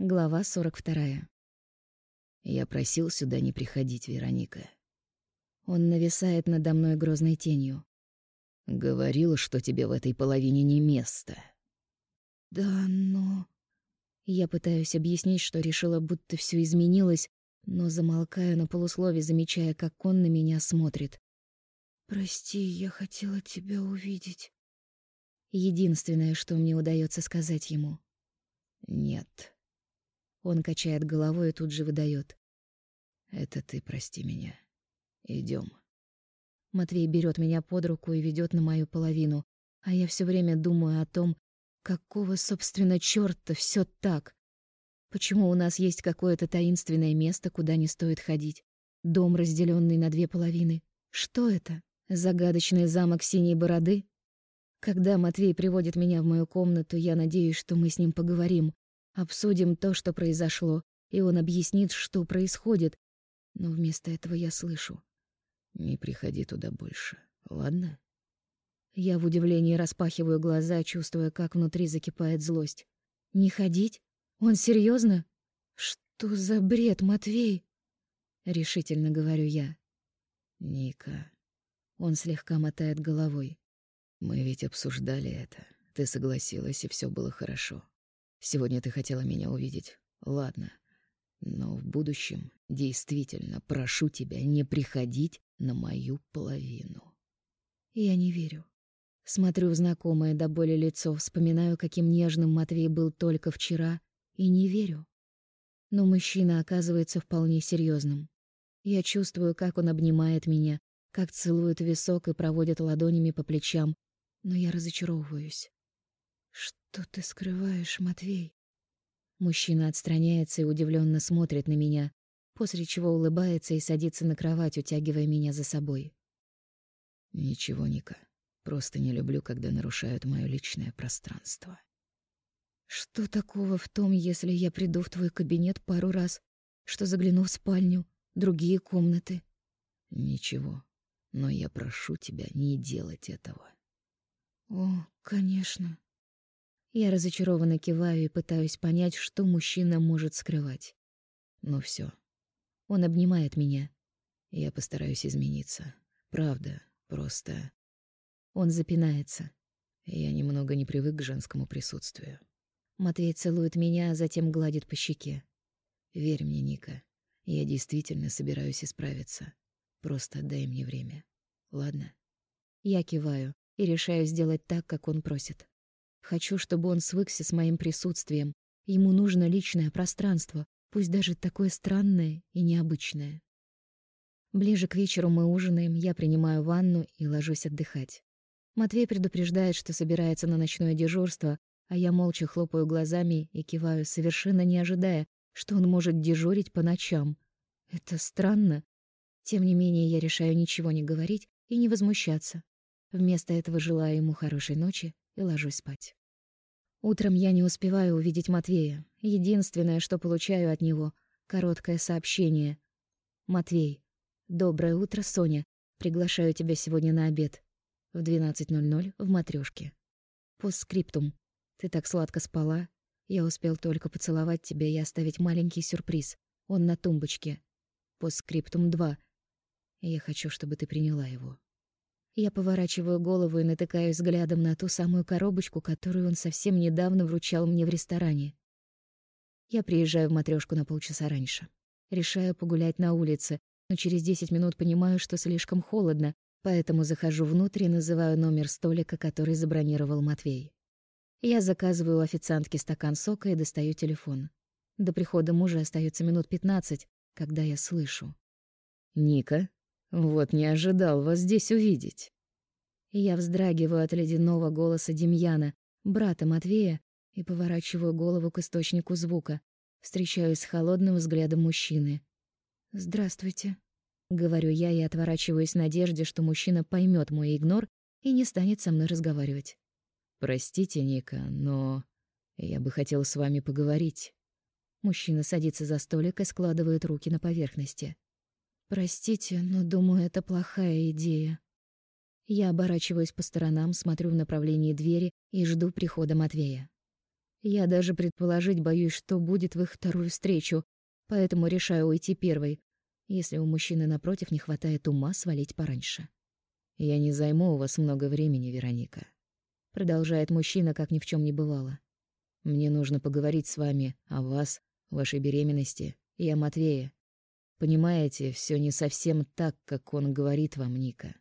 Глава 42. Я просил сюда не приходить, Вероника. Он нависает надо мной грозной тенью. Говорил, что тебе в этой половине не место. Да, но... Я пытаюсь объяснить, что решила, будто все изменилось, но замолкаю на полуслове, замечая, как он на меня смотрит. «Прости, я хотела тебя увидеть». Единственное, что мне удается сказать ему. «Нет». Он качает головой и тут же выдает: «Это ты прости меня. Идем. Матвей берет меня под руку и ведет на мою половину, а я все время думаю о том, какого, собственно, чёрта все так. Почему у нас есть какое-то таинственное место, куда не стоит ходить? Дом, разделенный на две половины. Что это? Загадочный замок синей бороды? Когда Матвей приводит меня в мою комнату, я надеюсь, что мы с ним поговорим, обсудим то, что произошло, и он объяснит, что происходит. Но вместо этого я слышу: "Не приходи туда больше, ладно?" Я в удивлении распахиваю глаза, чувствуя, как внутри закипает злость. "Не ходить? Он серьезно? Что за бред, Матвей?" решительно говорю я. "Ника, он слегка мотает головой. Мы ведь обсуждали это. Ты согласилась, и все было хорошо. Сегодня ты хотела меня увидеть. Ладно. Но в будущем действительно прошу тебя не приходить на мою половину. Я не верю. Смотрю в знакомое до боли лицо, вспоминаю, каким нежным Матвей был только вчера, и не верю. Но мужчина оказывается вполне серьезным. Я чувствую, как он обнимает меня, как целует висок и проводит ладонями по плечам, но я разочаровываюсь. Что ты скрываешь, Матвей? Мужчина отстраняется и удивленно смотрит на меня, после чего улыбается и садится на кровать, утягивая меня за собой. Ничего, Ника. Просто не люблю, когда нарушают моё личное пространство. Что такого в том, если я приду в твой кабинет пару раз, что загляну в спальню, другие комнаты? Ничего но я прошу тебя не делать этого. О, конечно. Я разочарованно киваю и пытаюсь понять, что мужчина может скрывать. Ну все. Он обнимает меня. Я постараюсь измениться. Правда, просто Он запинается. Я немного не привык к женскому присутствию. Матвей целует меня, а затем гладит по щеке. Верь мне, Ника, я действительно собираюсь исправиться. Просто дай мне время. Ладно? Я киваю и решаю сделать так, как он просит. Хочу, чтобы он свыкся с моим присутствием. Ему нужно личное пространство, пусть даже такое странное и необычное. Ближе к вечеру мы ужинаем, я принимаю ванну и ложусь отдыхать. Матвей предупреждает, что собирается на ночное дежурство, а я молча хлопаю глазами и киваю, совершенно не ожидая, что он может дежурить по ночам. Это странно, тем не менее, я решаю ничего не говорить и не возмущаться. Вместо этого желаю ему хорошей ночи и ложусь спать. Утром я не успеваю увидеть Матвея. Единственное, что получаю от него — короткое сообщение. «Матвей, доброе утро, Соня. Приглашаю тебя сегодня на обед. В 12.00 в матрешке. Постскриптум. Ты так сладко спала. Я успел только поцеловать тебя и оставить маленький сюрприз. Он на тумбочке. Постскриптум 2. Я хочу, чтобы ты приняла его. Я поворачиваю голову и натыкаюсь взглядом на ту самую коробочку, которую он совсем недавно вручал мне в ресторане. Я приезжаю в матрешку на полчаса раньше. Решаю погулять на улице, но через 10 минут понимаю, что слишком холодно, поэтому захожу внутрь и называю номер столика, который забронировал Матвей. Я заказываю у официантки стакан сока и достаю телефон. До прихода мужа остается минут 15, когда я слышу. «Ника?» Вот не ожидал вас здесь увидеть. Я вздрагиваю от ледяного голоса Демьяна, брата Матвея, и поворачиваю голову к источнику звука. Встречаюсь с холодным взглядом мужчины. «Здравствуйте», — говорю я и отворачиваюсь в надежде, что мужчина поймет мой игнор и не станет со мной разговаривать. «Простите, Ника, но я бы хотел с вами поговорить». Мужчина садится за столик и складывает руки на поверхности. Простите, но думаю, это плохая идея. Я оборачиваюсь по сторонам, смотрю в направлении двери и жду прихода Матвея. Я даже предположить боюсь, что будет в их вторую встречу, поэтому решаю уйти первой, если у мужчины напротив не хватает ума свалить пораньше. «Я не займу у вас много времени, Вероника», — продолжает мужчина, как ни в чем не бывало. «Мне нужно поговорить с вами о вас, вашей беременности и о Матвее. Понимаете, все не совсем так, как он говорит вам, Ника.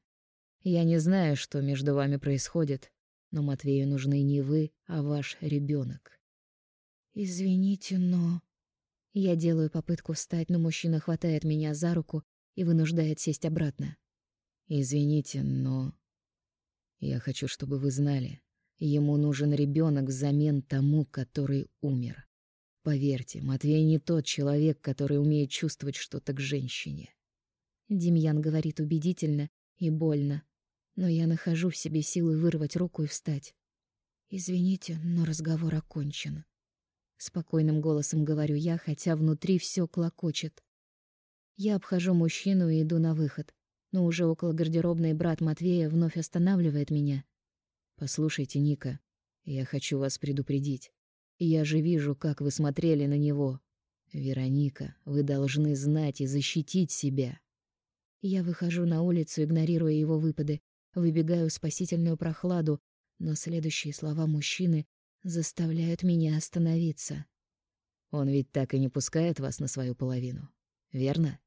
Я не знаю, что между вами происходит, но Матвею нужны не вы, а ваш ребенок. Извините, но я делаю попытку встать, но мужчина хватает меня за руку и вынуждает сесть обратно. Извините, но я хочу, чтобы вы знали, ему нужен ребенок взамен тому, который умер. Поверьте, Матвей не тот человек, который умеет чувствовать что-то к женщине. Демьян говорит убедительно и больно, но я нахожу в себе силы вырвать руку и встать. Извините, но разговор окончен. Спокойным голосом говорю я, хотя внутри все клокочет. Я обхожу мужчину и иду на выход, но уже около гардеробной брат Матвея вновь останавливает меня. Послушайте, Ника, я хочу вас предупредить. Я же вижу, как вы смотрели на него. Вероника, вы должны знать и защитить себя. Я выхожу на улицу, игнорируя его выпады, выбегаю в спасительную прохладу, но следующие слова мужчины заставляют меня остановиться. Он ведь так и не пускает вас на свою половину, верно?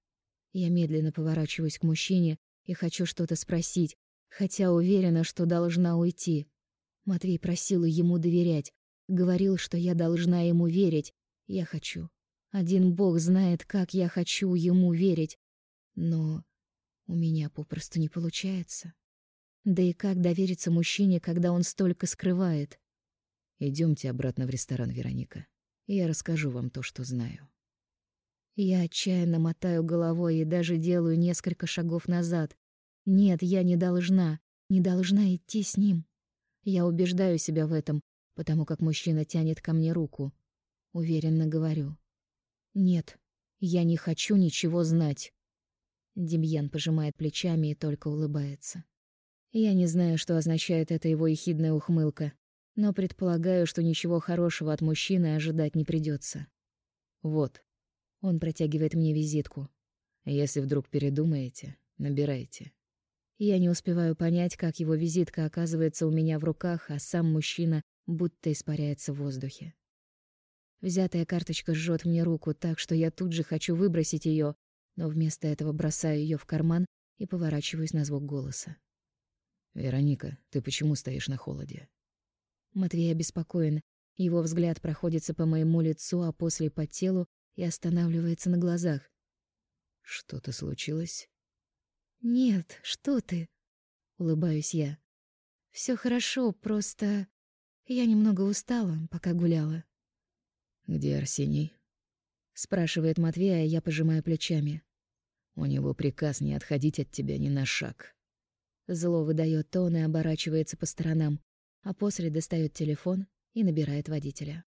Я медленно поворачиваюсь к мужчине и хочу что-то спросить, хотя уверена, что должна уйти. Матвей просил ему доверять, говорил, что я должна ему верить. Я хочу. Один Бог знает, как я хочу ему верить. Но у меня попросту не получается. Да и как довериться мужчине, когда он столько скрывает? Идемте обратно в ресторан, Вероника. Я расскажу вам то, что знаю. Я отчаянно мотаю головой и даже делаю несколько шагов назад. Нет, я не должна, не должна идти с ним. Я убеждаю себя в этом, потому как мужчина тянет ко мне руку. Уверенно говорю: "Нет, я не хочу ничего знать". Демьян пожимает плечами и только улыбается. Я не знаю, что означает эта его ехидная ухмылка, но предполагаю, что ничего хорошего от мужчины ожидать не придется. Вот. Он протягивает мне визитку. Если вдруг передумаете, набирайте. Я не успеваю понять, как его визитка оказывается у меня в руках, а сам мужчина будто испаряется в воздухе. Взятая карточка жжет мне руку так, что я тут же хочу выбросить ее, но вместо этого бросаю ее в карман и поворачиваюсь на звук голоса. «Вероника, ты почему стоишь на холоде?» Матвей обеспокоен. Его взгляд проходится по моему лицу, а после по телу и останавливается на глазах. «Что-то случилось?» «Нет, что ты?» — улыбаюсь я. Все хорошо, просто я немного устала, пока гуляла». «Где Арсений?» — спрашивает Матвей, а я пожимаю плечами. «У него приказ не отходить от тебя ни на шаг». Зло выдает тон и оборачивается по сторонам, а после достает телефон и набирает водителя.